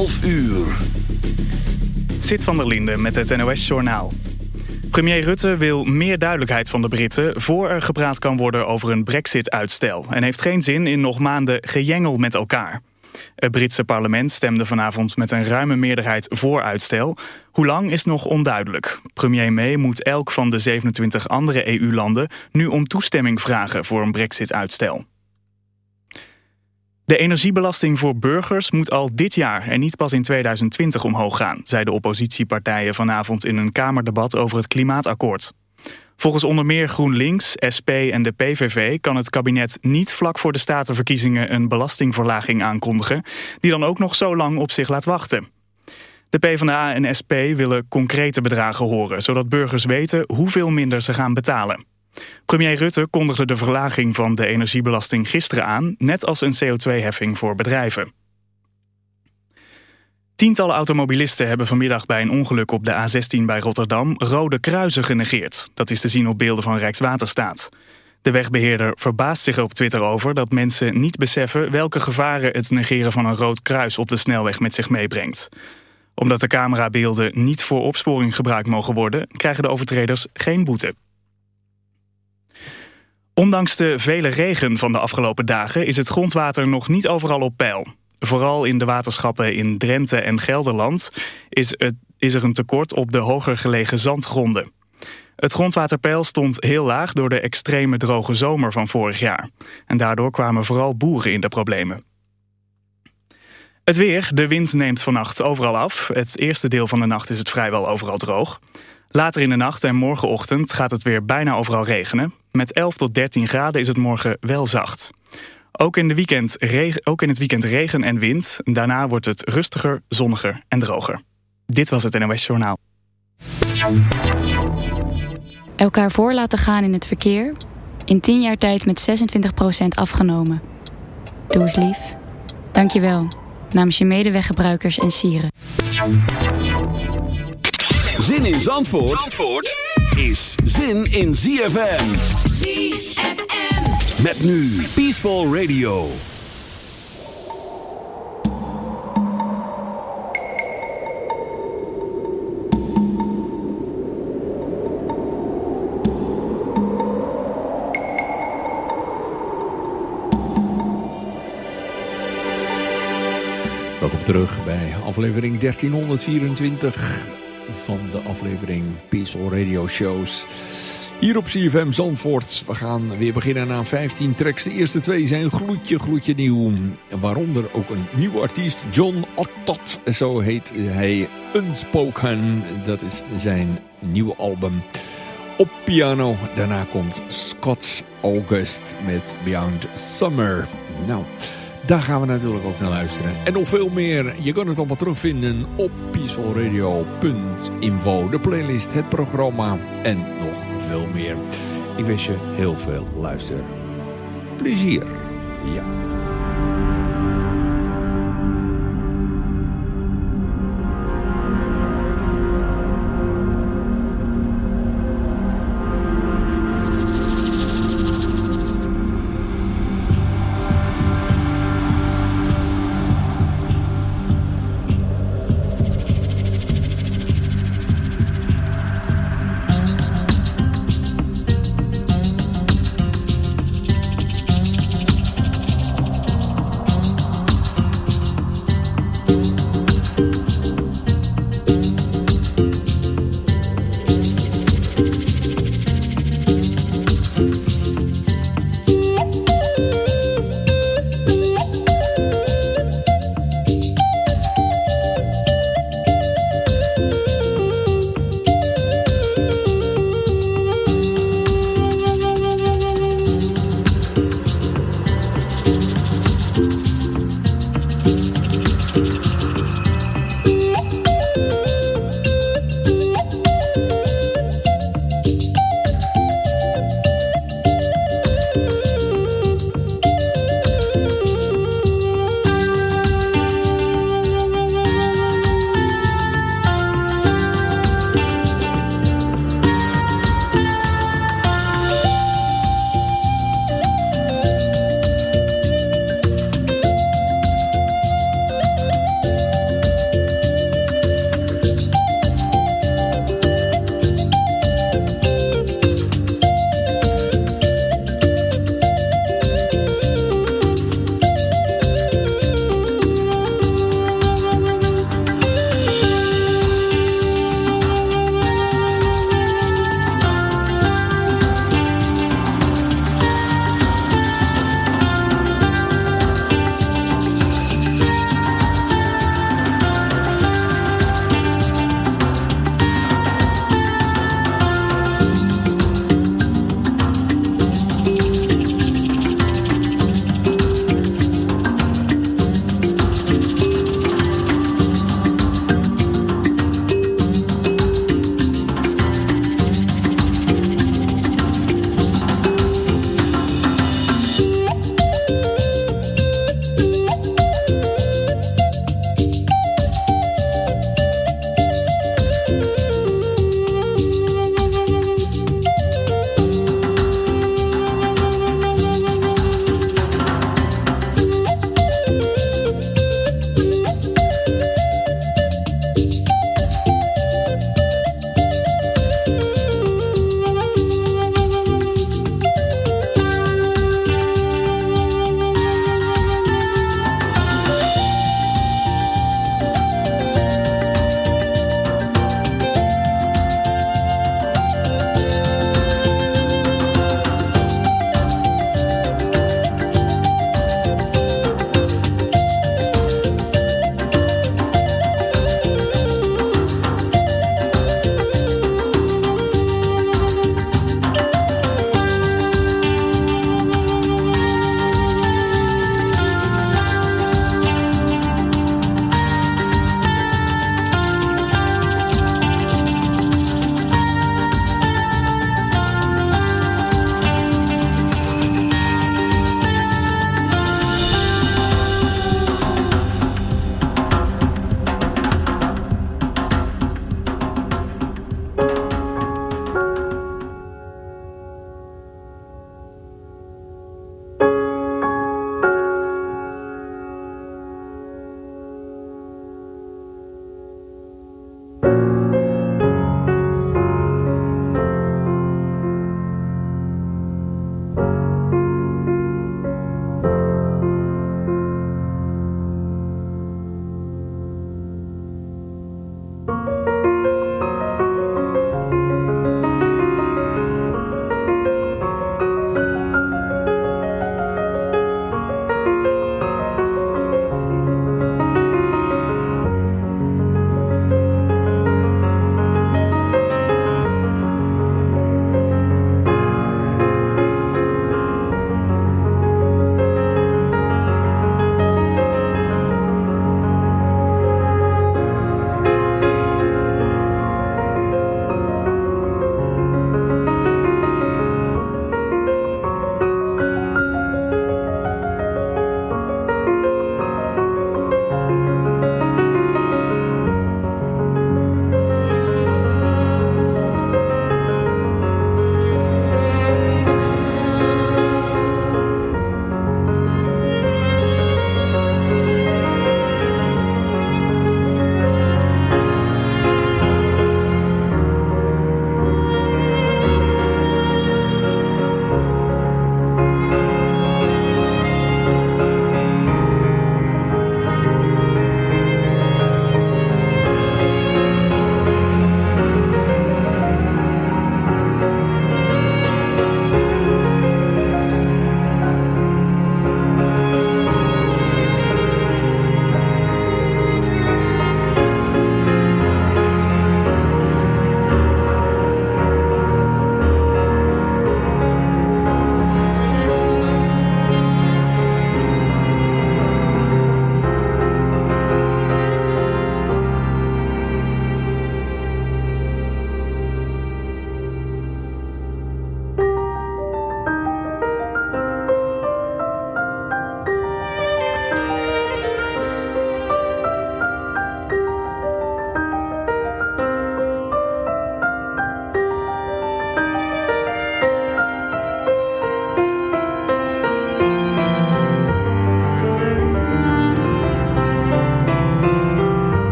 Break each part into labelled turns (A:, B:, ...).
A: 12 uur.
B: Zit van der Linde met het NOS-journaal. Premier Rutte wil meer duidelijkheid van de Britten... voor er gepraat kan worden over een brexit-uitstel... en heeft geen zin in nog maanden gejengel met elkaar. Het Britse parlement stemde vanavond met een ruime meerderheid voor uitstel. Hoe lang is nog onduidelijk. Premier May moet elk van de 27 andere EU-landen... nu om toestemming vragen voor een brexit-uitstel. De energiebelasting voor burgers moet al dit jaar en niet pas in 2020 omhoog gaan, zeiden oppositiepartijen vanavond in een Kamerdebat over het klimaatakkoord. Volgens onder meer GroenLinks, SP en de PVV kan het kabinet niet vlak voor de statenverkiezingen een belastingverlaging aankondigen, die dan ook nog zo lang op zich laat wachten. De PvdA en SP willen concrete bedragen horen, zodat burgers weten hoeveel minder ze gaan betalen. Premier Rutte kondigde de verlaging van de energiebelasting gisteren aan... net als een CO2-heffing voor bedrijven. Tientallen automobilisten hebben vanmiddag bij een ongeluk op de A16 bij Rotterdam... rode kruisen genegeerd. Dat is te zien op beelden van Rijkswaterstaat. De wegbeheerder verbaast zich op Twitter over dat mensen niet beseffen... welke gevaren het negeren van een rood kruis op de snelweg met zich meebrengt. Omdat de camerabeelden niet voor opsporing gebruikt mogen worden... krijgen de overtreders geen boete. Ondanks de vele regen van de afgelopen dagen is het grondwater nog niet overal op peil. Vooral in de waterschappen in Drenthe en Gelderland is, het, is er een tekort op de hoger gelegen zandgronden. Het grondwaterpeil stond heel laag door de extreme droge zomer van vorig jaar. En daardoor kwamen vooral boeren in de problemen. Het weer. De wind neemt vannacht overal af. Het eerste deel van de nacht is het vrijwel overal droog. Later in de nacht en morgenochtend gaat het weer bijna overal regenen. Met 11 tot 13 graden is het morgen wel zacht. Ook in, de weekend regen, ook in het weekend regen en wind. Daarna wordt het rustiger, zonniger en droger. Dit was het NOS Journaal.
C: Elkaar voor laten gaan in het verkeer. In 10 jaar tijd met 26% afgenomen. Doe eens lief. Dank je wel. Namens je medeweggebruikers en sieren.
A: Zin in Zandvoort, Zandvoort is zin in ZFM.
D: ZFM.
A: Met nu Peaceful Radio.
E: Welkom terug bij aflevering 1324 van de aflevering Peaceful Radio Shows. Hier op CFM Zandvoort. We gaan weer beginnen aan 15 tracks. De eerste twee zijn gloedje, gloedje nieuw. Waaronder ook een nieuwe artiest, John Ottot. Zo heet hij Unspoken. Dat is zijn nieuwe album. Op piano. Daarna komt Scott August met Beyond Summer. Nou... Daar gaan we natuurlijk ook naar luisteren. En nog veel meer. Je kan het allemaal terugvinden op peacefulradio.info. De playlist, het programma en nog veel meer. Ik wens je heel veel luister. Plezier. Ja.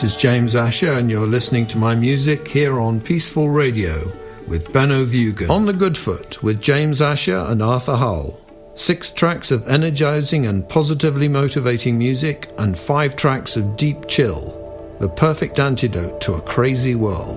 F: this is James Asher, and you're listening to my music here on Peaceful Radio with Benno Vugan. On the Good Foot with James Asher and Arthur Hull. Six tracks of energizing and positively motivating music, and five tracks of deep chill. The perfect antidote to a crazy world.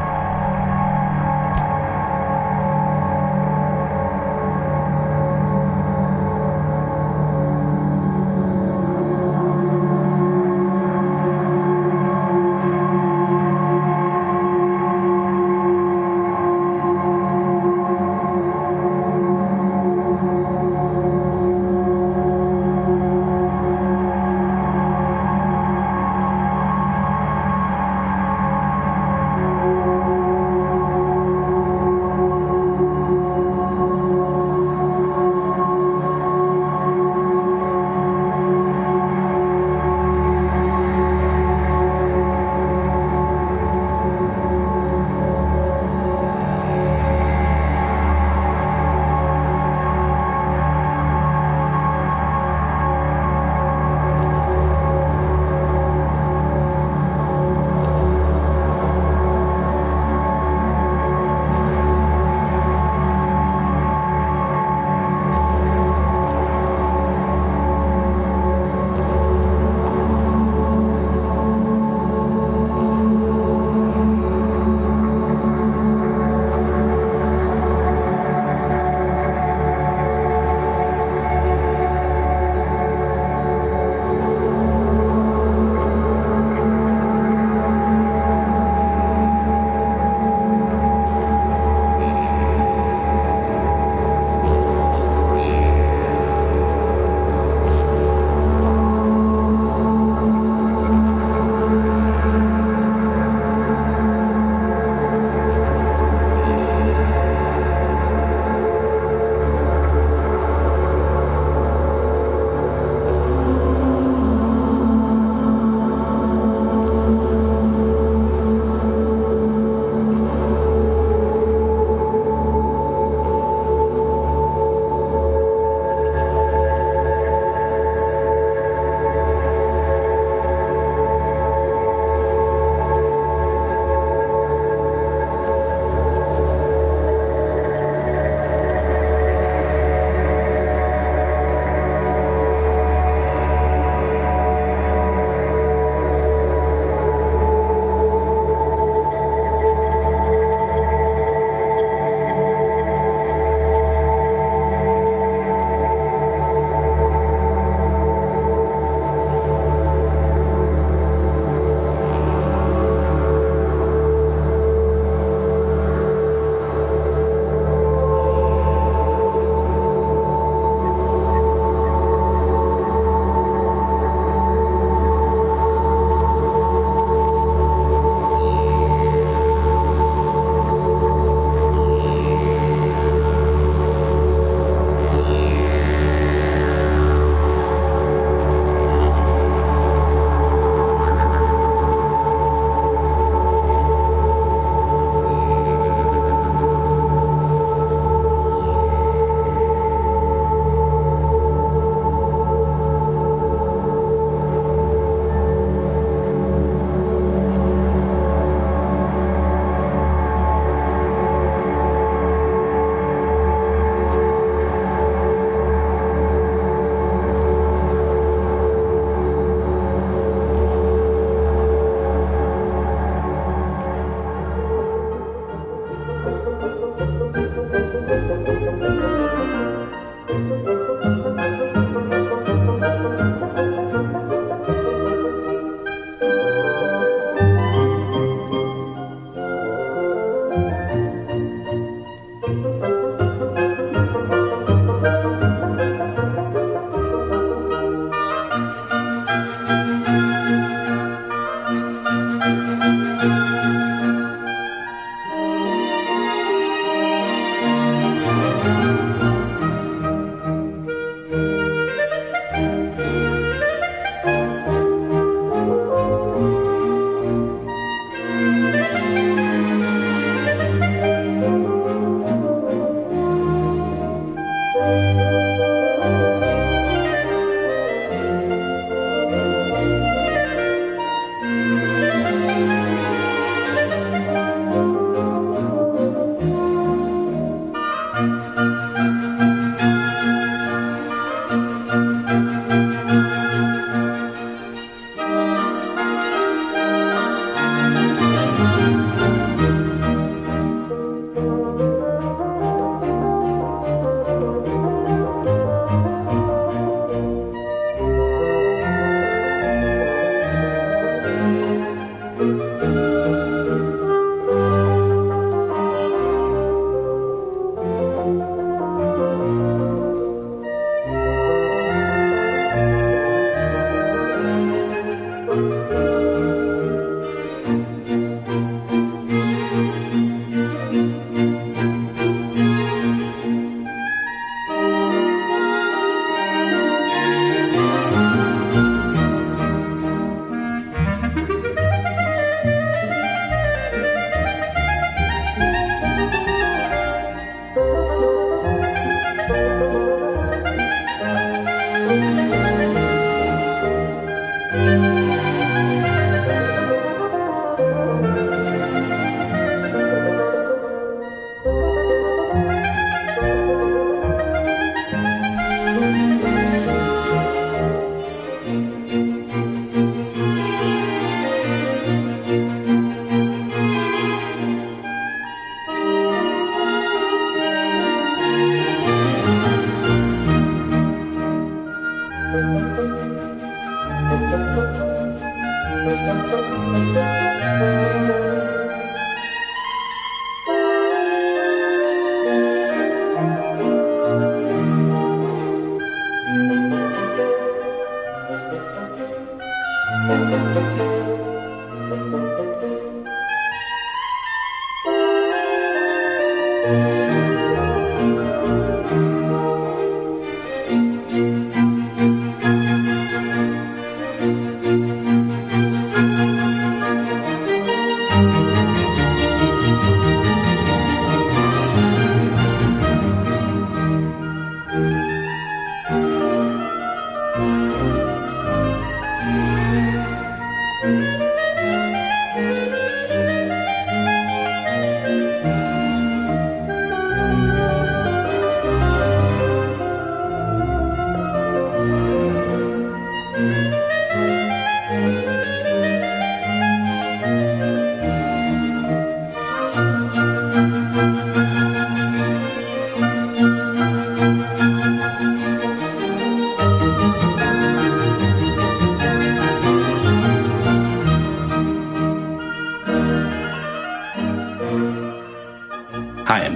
G: Música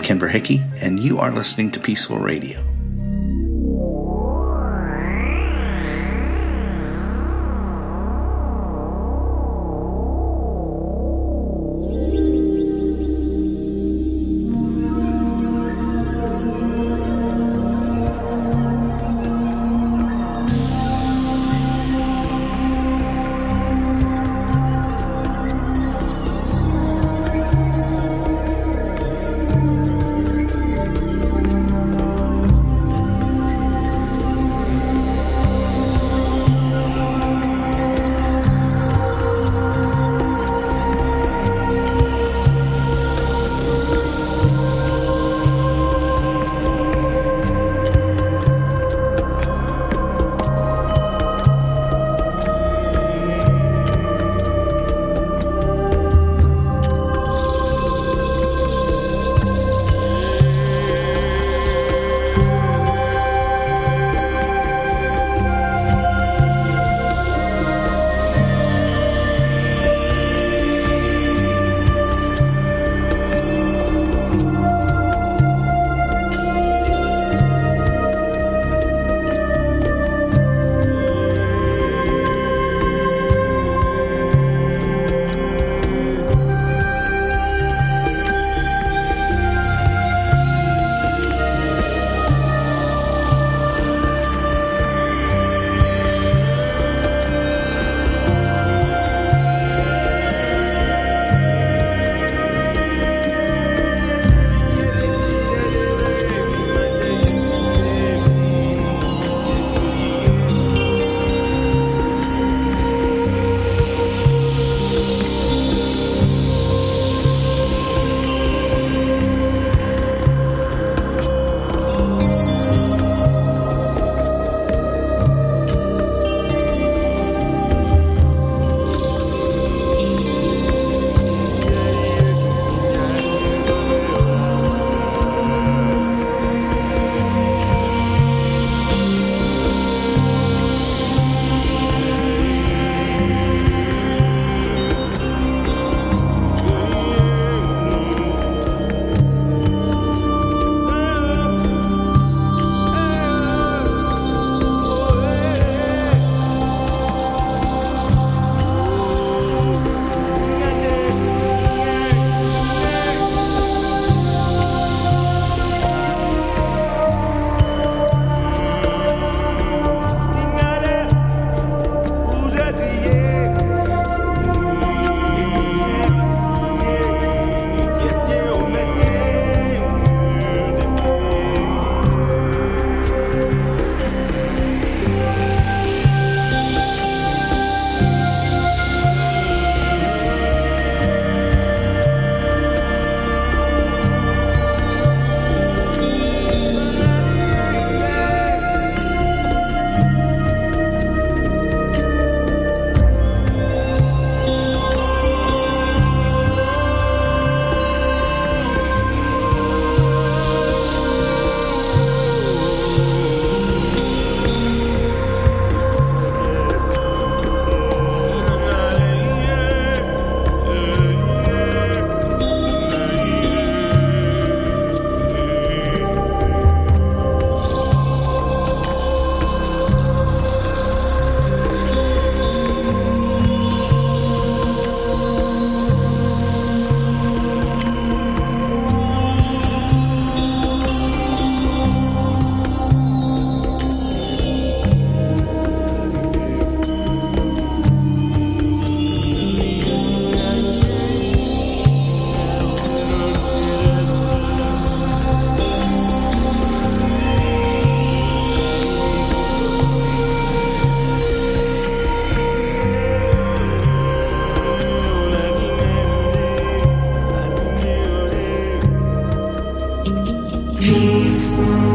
G: Ken Verhickey, and you are listening to Peaceful Radio. peaceful.